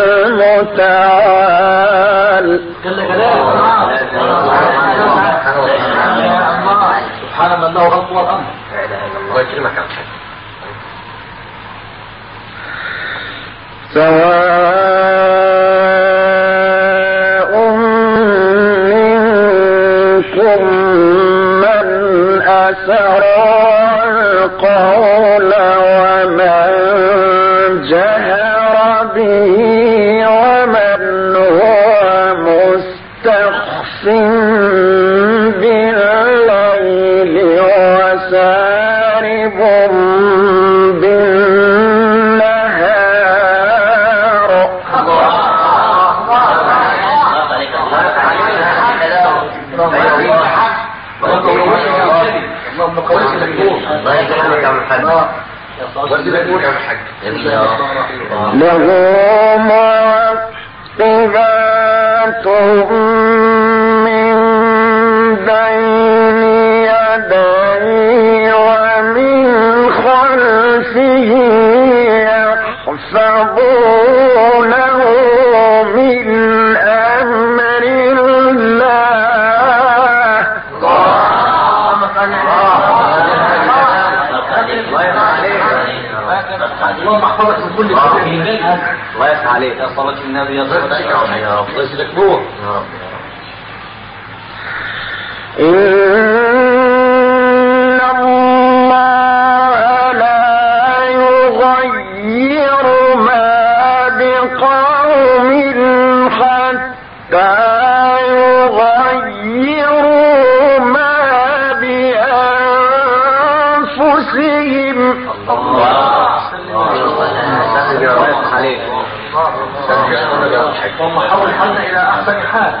المتعال. سبحان من له الرب والامر الله يكرمك يا محمد سواء المجهول الله يكرمك يا محمد له معقبات من بين يديه ومن خلفه يحفظونه اللهم احفظك من كل شر الله يفتح عليك. يا صلاة النبي يا صلاة يا رب. نور يا رب. إن الله لا يغير ما بقوم حتى اللهم حول حالنا إلى أحسن حال.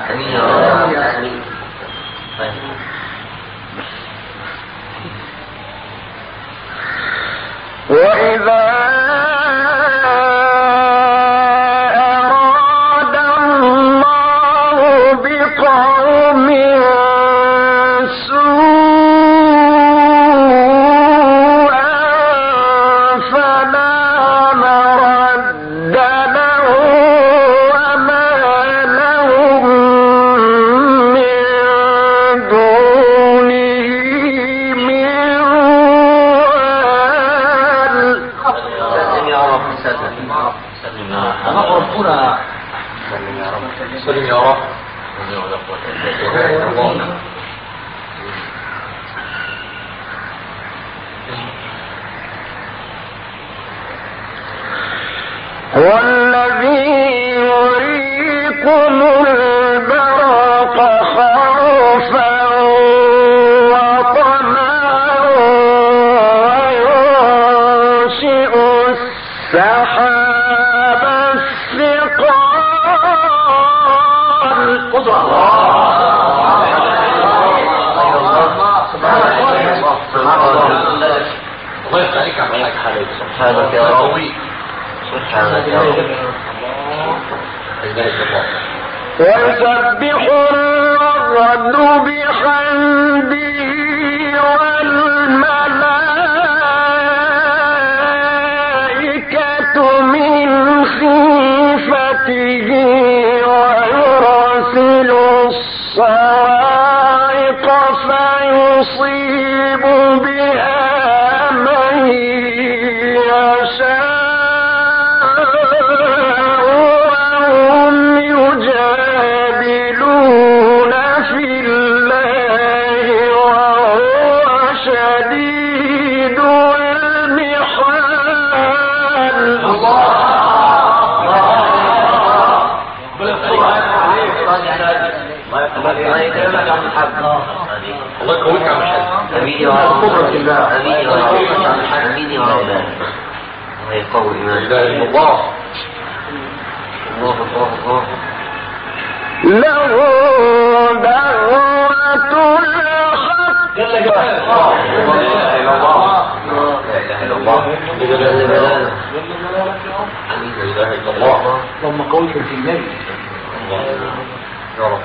سبحانك يا رب سبحانك يا رب ويسبح الرعد بحمده. يا محمد الله يقويك يا محمد أمين يا رب. قدرة الله. أمين يا رب. أمين يا رب. الله يقوي إيمانك. الله. الله. الله الله له دعوة الحق. لا إله إلا الله. لا إله إلا الله. لا إله إلا الله. اللهم قويك في النبي. الله يا رب.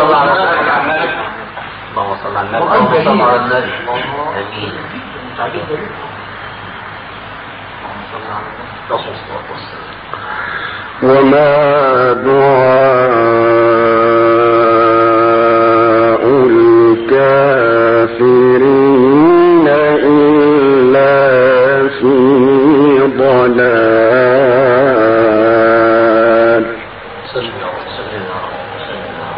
صل على النبي اللهم صل على النبي. اللهم صل على النبي. آمين. وما دعاء الكافرين إلا في ضلال سلم يا رب سلم يا رب سلم يا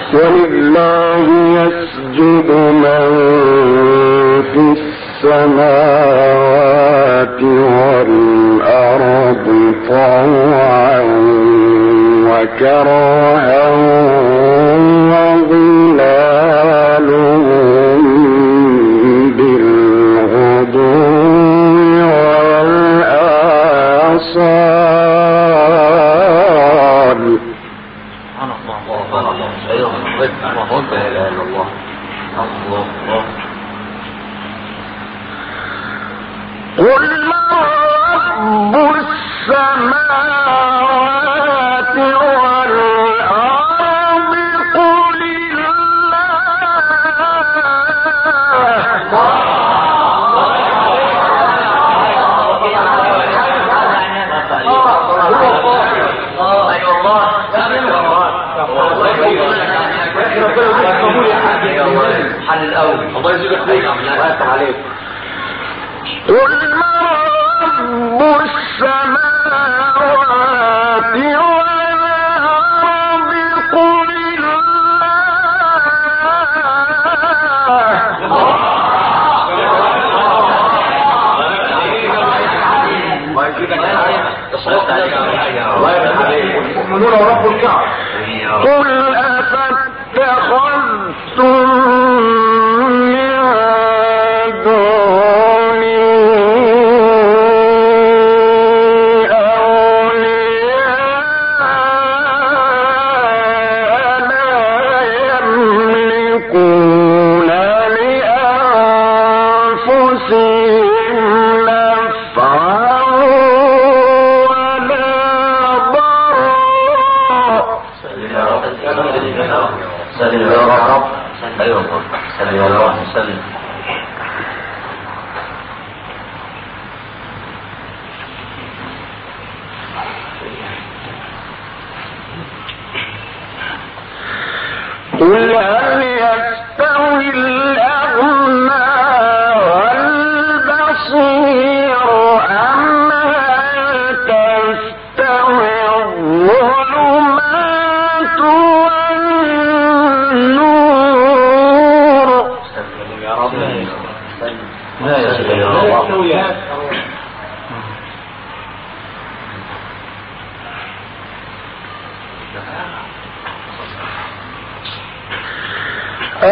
رب ولله يسجد من في السماوات والأرض طوعا وكرها لا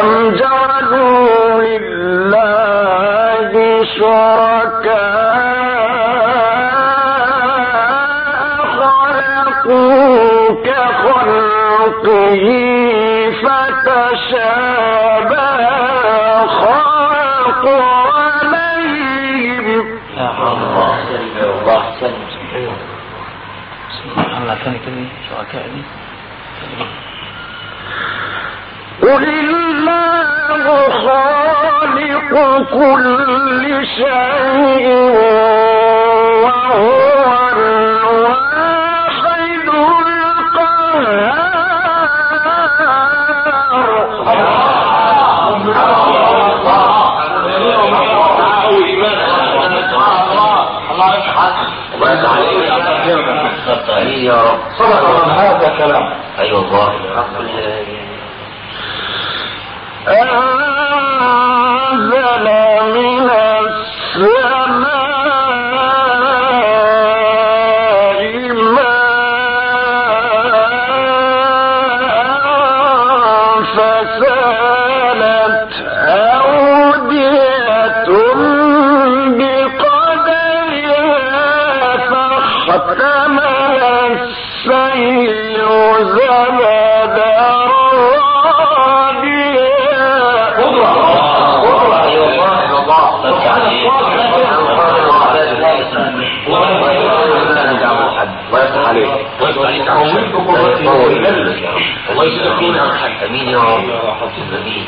أم جعلوا لله شركاء؟ دي قل الله خالق كل شيء وهو الواحد الله يا رب صدق هذا كلام أيوه الله الله يسلمك عن حد آمين يا رب. آمين.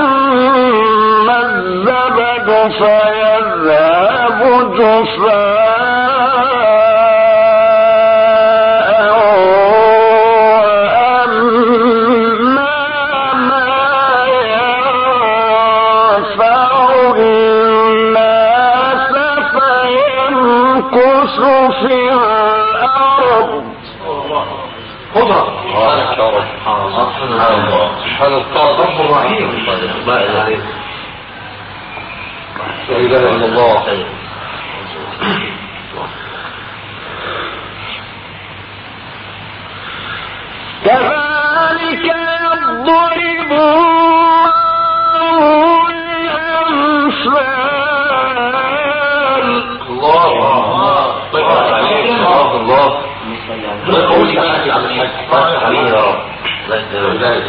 فأما الزبد فيذهب جفاء في الأرض يا رب سبحان القادر رب لا اله الا الله كذلك يضرب قولي معك على الحج امين يا رب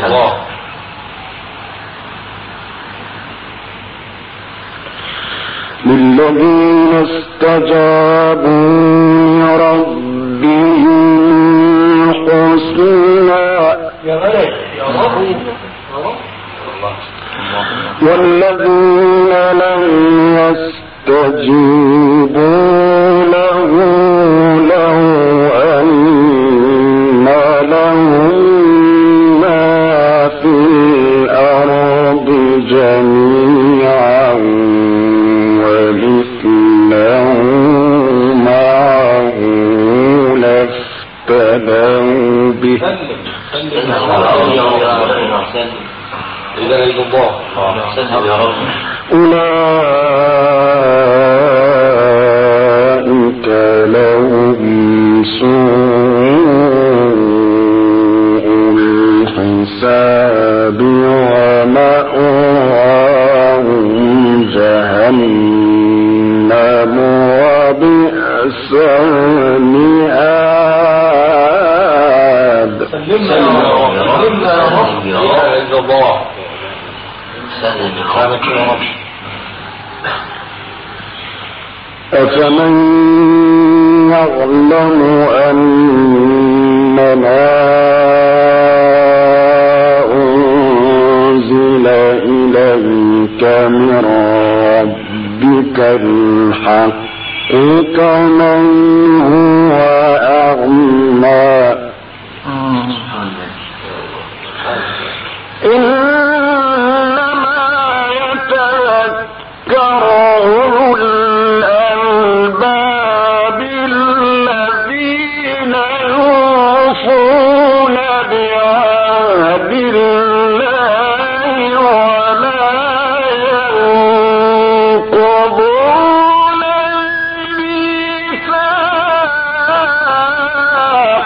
الله للذين استجابوا لربهم الحسنى يا يا والذين لم يستجيبوا به. الا الله سلم. يا أفمن يعلم أنما أنزل إليك من ربك الحق كمن هو أعمى إنما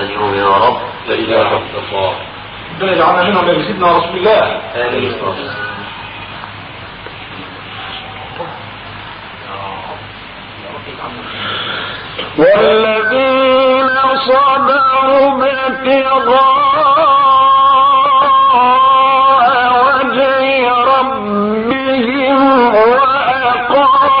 اليوم يا رب. لا اله الا الله. ربنا يجعلنا منهم يا سيدنا رسول الله. آمين. والذين صبروا ابتغاء وجه ربهم وأقاموا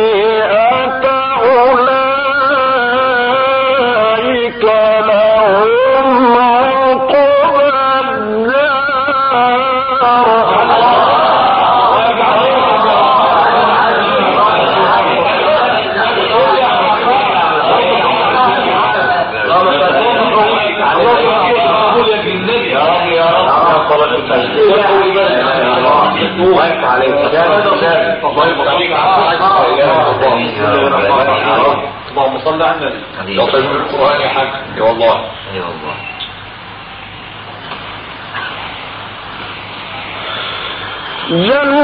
ضرور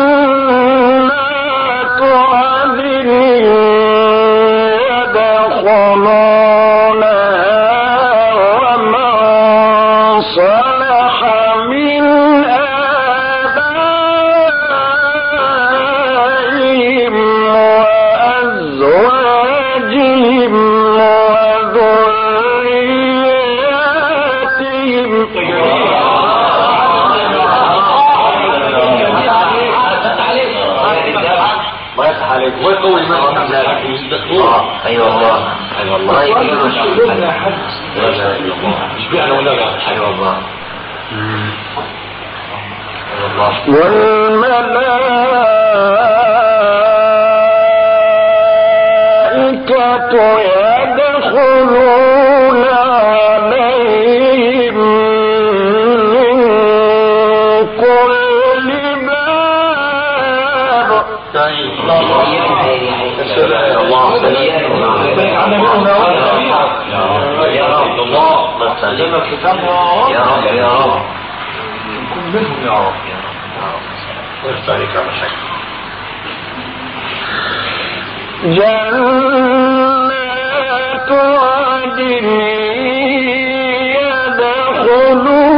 على شيء جنات عدن يدخلونها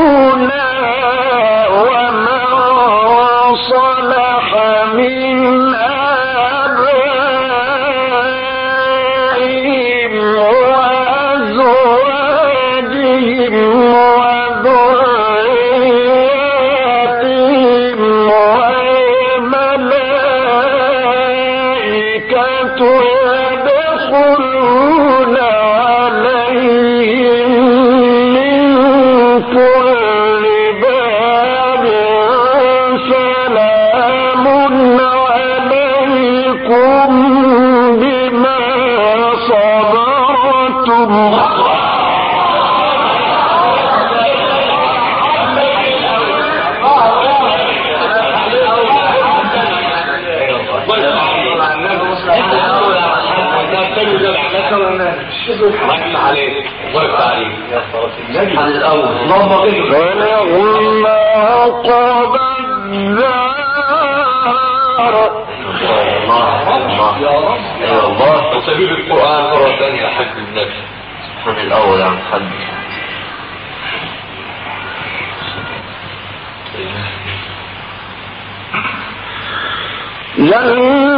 جنات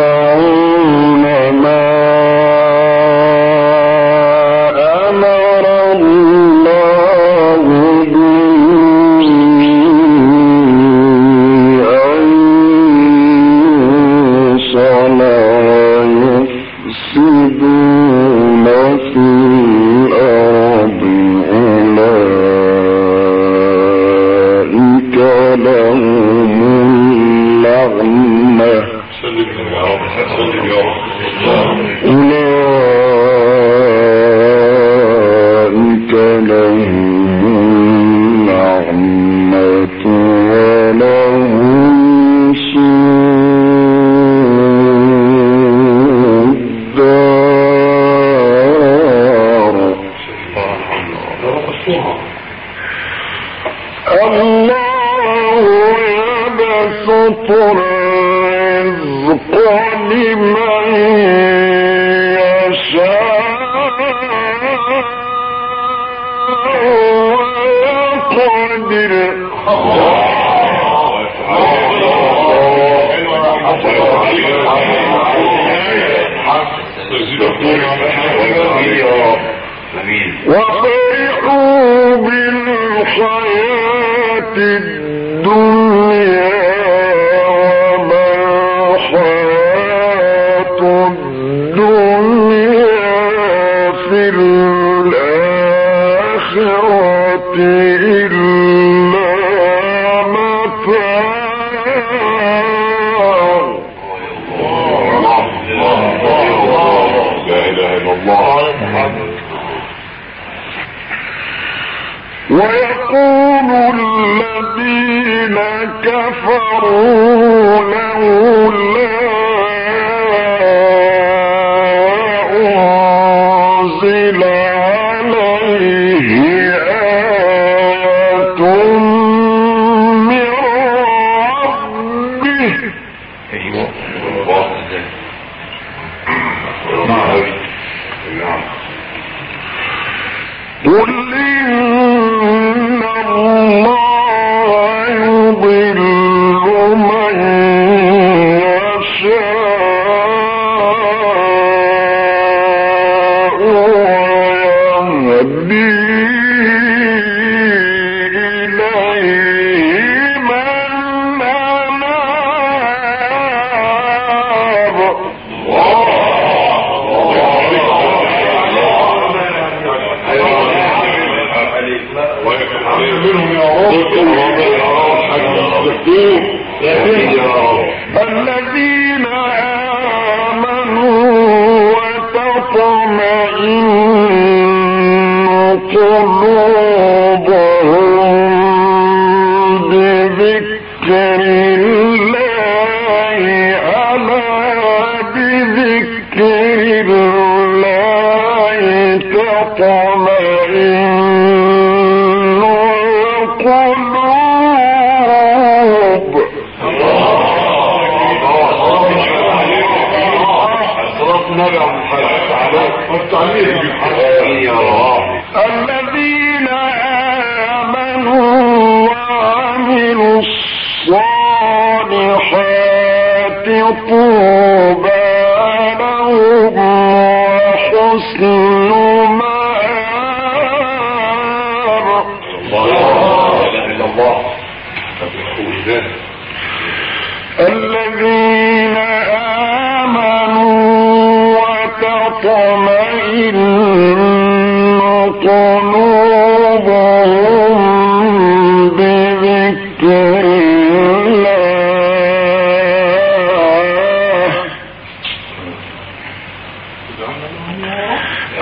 وقطعون ما full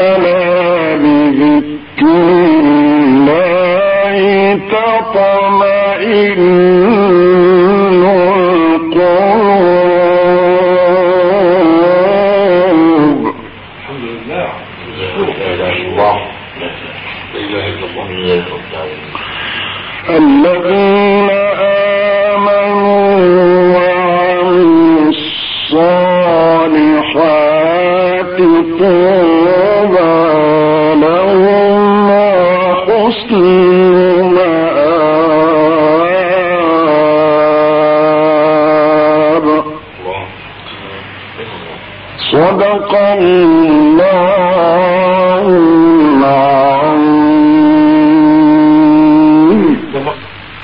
ألا بذكر الله تطمئن